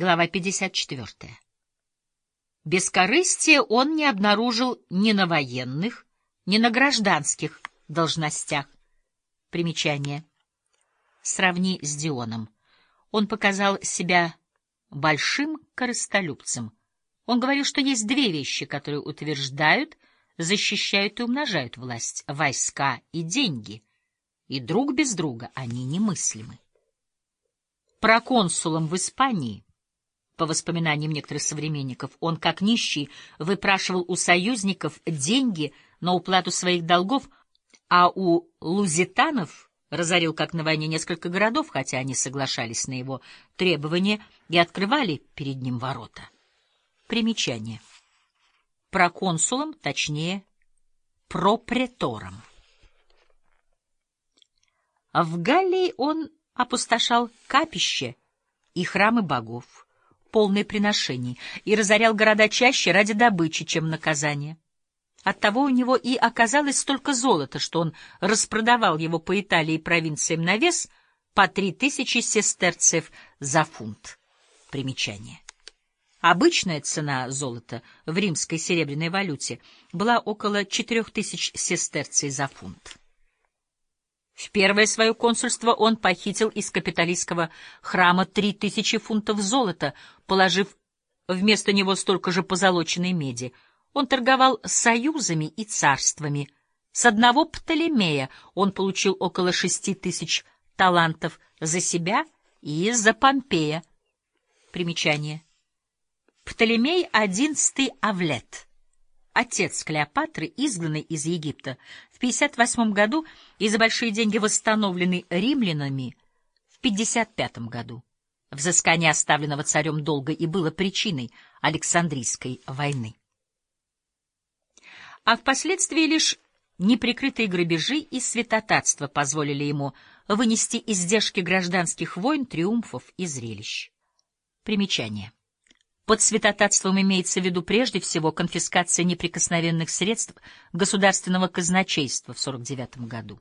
Глава 54. Бескорыстие он не обнаружил ни на военных, ни на гражданских должностях. Примечание. Сравни с Дионом. Он показал себя большим корыстолюбцем. Он говорил, что есть две вещи, которые утверждают, защищают и умножают власть — войска и деньги. И друг без друга они немыслимы. Проконсулом в Испании, по воспоминаниям некоторых современников, он, как нищий, выпрашивал у союзников деньги на уплату своих долгов, а у лузитанов разорил, как на войне, несколько городов, хотя они соглашались на его требования и открывали перед ним ворота. Примечание. Проконсулом, точнее, пропретором. В Галлии он опустошал капище и храмы богов, полные приношений, и разорял города чаще ради добычи, чем наказания. Оттого у него и оказалось столько золота, что он распродавал его по Италии и провинциям на вес по три тысячи сестерцев за фунт. Примечание. Обычная цена золота в римской серебряной валюте была около четырех тысяч сестерций за фунт. В первое свое консульство он похитил из капиталистского храма три тысячи фунтов золота, положив вместо него столько же позолоченной меди. Он торговал союзами и царствами. С одного Птолемея он получил около шести тысяч талантов за себя и за Помпея. Примечание. Птолемей XI Авлет отец Клеопатры, изгнанный из Египта в 58 году и за большие деньги восстановленный римлянами в 55 году. Взыскание оставленного царем долга и было причиной Александрийской войны. А впоследствии лишь неприкрытые грабежи и святотатство позволили ему вынести издержки гражданских войн, триумфов и зрелищ. Примечание. Под святотатством имеется в виду прежде всего конфискация неприкосновенных средств государственного казначейства в 49 году.